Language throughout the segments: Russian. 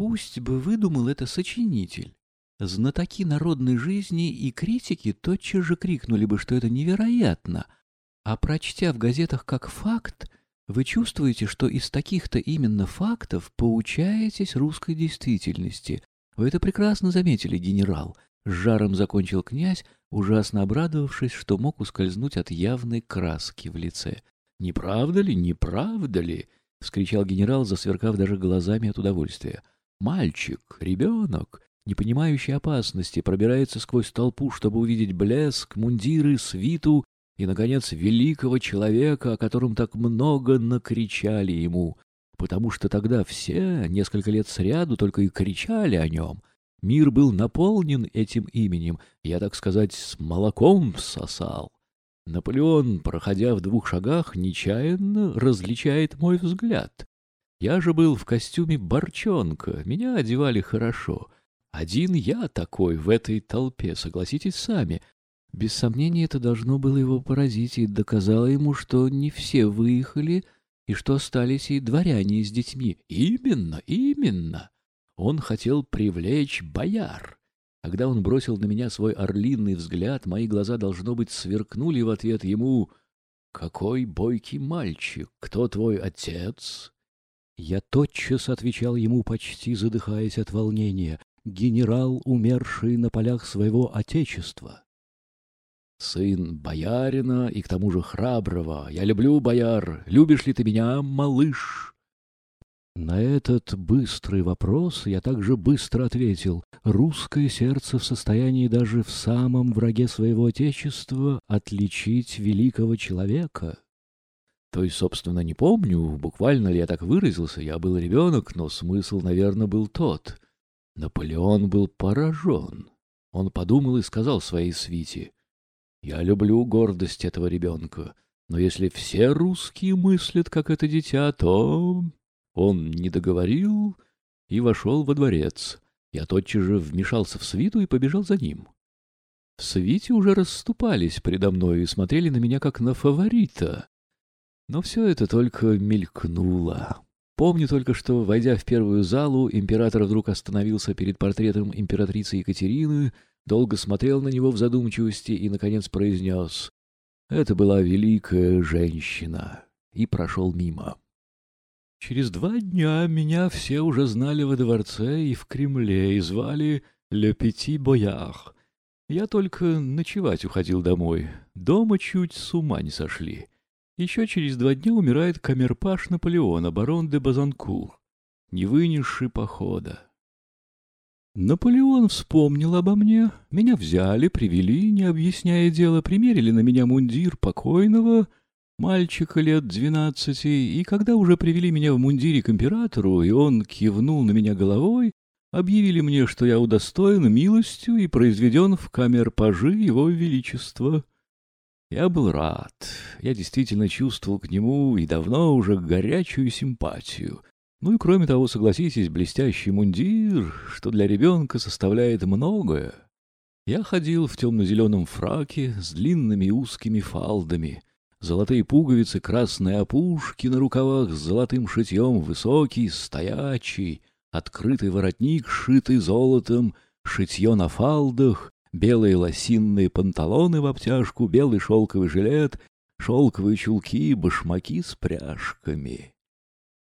пусть бы выдумал это сочинитель. Знатоки народной жизни и критики тотчас же крикнули бы, что это невероятно. А прочтя в газетах как факт, вы чувствуете, что из таких-то именно фактов поучаетесь русской действительности. Вы это прекрасно заметили, генерал. С жаром закончил князь, ужасно обрадовавшись, что мог ускользнуть от явной краски в лице. «Не правда ли, не правда ли?» — вскричал генерал, засверкав даже глазами от удовольствия. «Мальчик, ребенок, не понимающий опасности, пробирается сквозь толпу, чтобы увидеть блеск, мундиры, свиту и, наконец, великого человека, о котором так много накричали ему, потому что тогда все несколько лет сряду только и кричали о нем. Мир был наполнен этим именем, я, так сказать, с молоком сосал. Наполеон, проходя в двух шагах, нечаянно различает мой взгляд. Я же был в костюме борчонка, меня одевали хорошо. Один я такой в этой толпе, согласитесь сами. Без сомнения, это должно было его поразить и доказало ему, что не все выехали и что остались и дворяне с детьми. Именно, именно. Он хотел привлечь бояр. Когда он бросил на меня свой орлиный взгляд, мои глаза, должно быть, сверкнули в ответ ему «Какой бойкий мальчик! Кто твой отец?» Я тотчас отвечал ему, почти задыхаясь от волнения, генерал, умерший на полях своего отечества. Сын боярина и к тому же храброго. Я люблю бояр. Любишь ли ты меня, малыш? На этот быстрый вопрос я также быстро ответил. Русское сердце в состоянии даже в самом враге своего отечества отличить великого человека. То есть, собственно, не помню, буквально ли я так выразился, я был ребенок, но смысл, наверное, был тот. Наполеон был поражен. Он подумал и сказал своей свите, «Я люблю гордость этого ребенка, но если все русские мыслят, как это дитя, то...» Он не договорил и вошел во дворец. Я тотчас же вмешался в свиту и побежал за ним. В свите уже расступались предо мной и смотрели на меня как на фаворита. Но все это только мелькнуло. Помню только, что, войдя в первую залу, император вдруг остановился перед портретом императрицы Екатерины, долго смотрел на него в задумчивости и, наконец, произнес «Это была великая женщина» и прошел мимо. Через два дня меня все уже знали во дворце и в Кремле и звали «Ле Пяти Боях». Я только ночевать уходил домой. Дома чуть с ума не сошли. Еще через два дня умирает камерпаш Наполеона, барон де Базанкур, не вынесший похода. Наполеон вспомнил обо мне, меня взяли, привели, не объясняя дело, примерили на меня мундир покойного, мальчика лет двенадцати, и когда уже привели меня в мундире к императору, и он кивнул на меня головой, объявили мне, что я удостоен милостью и произведен в камер-пажи его величества. Я был рад. Я действительно чувствовал к нему и давно уже горячую симпатию. Ну и кроме того, согласитесь, блестящий мундир, что для ребенка составляет многое. Я ходил в темно-зеленом фраке с длинными узкими фалдами, золотые пуговицы, красные опушки на рукавах с золотым шитьем, высокий, стоячий, открытый воротник, шитый золотом, шитье на фалдах, белые лосинные панталоны в обтяжку, белый шелковый жилет, шелковые чулки, башмаки с пряжками.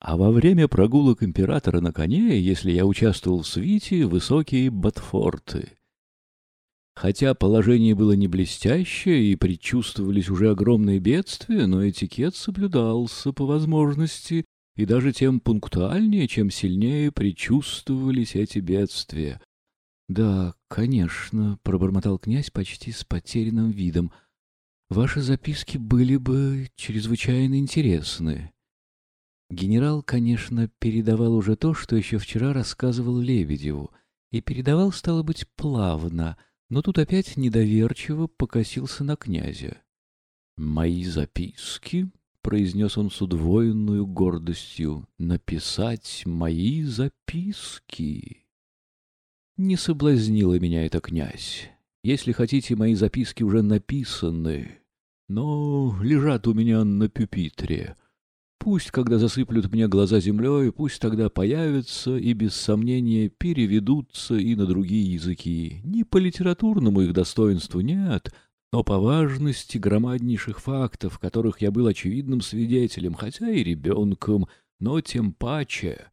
А во время прогулок императора на коне, если я участвовал в свите, высокие ботфорты. Хотя положение было не блестящее и предчувствовались уже огромные бедствия, но этикет соблюдался по возможности и даже тем пунктуальнее, чем сильнее предчувствовались эти бедствия. Да, конечно, пробормотал князь почти с потерянным видом. Ваши записки были бы чрезвычайно интересны. Генерал, конечно, передавал уже то, что еще вчера рассказывал Лебедеву, и передавал, стало быть, плавно, но тут опять недоверчиво покосился на князя. «Мои записки», — произнес он с удвоенную гордостью, — «написать мои записки». Не соблазнила меня это князь. Если хотите, мои записки уже написаны, но лежат у меня на пюпитре. Пусть, когда засыплют мне глаза землей, пусть тогда появятся и, без сомнения, переведутся и на другие языки. Не по литературному их достоинству, нет, но по важности громаднейших фактов, которых я был очевидным свидетелем, хотя и ребенком, но тем паче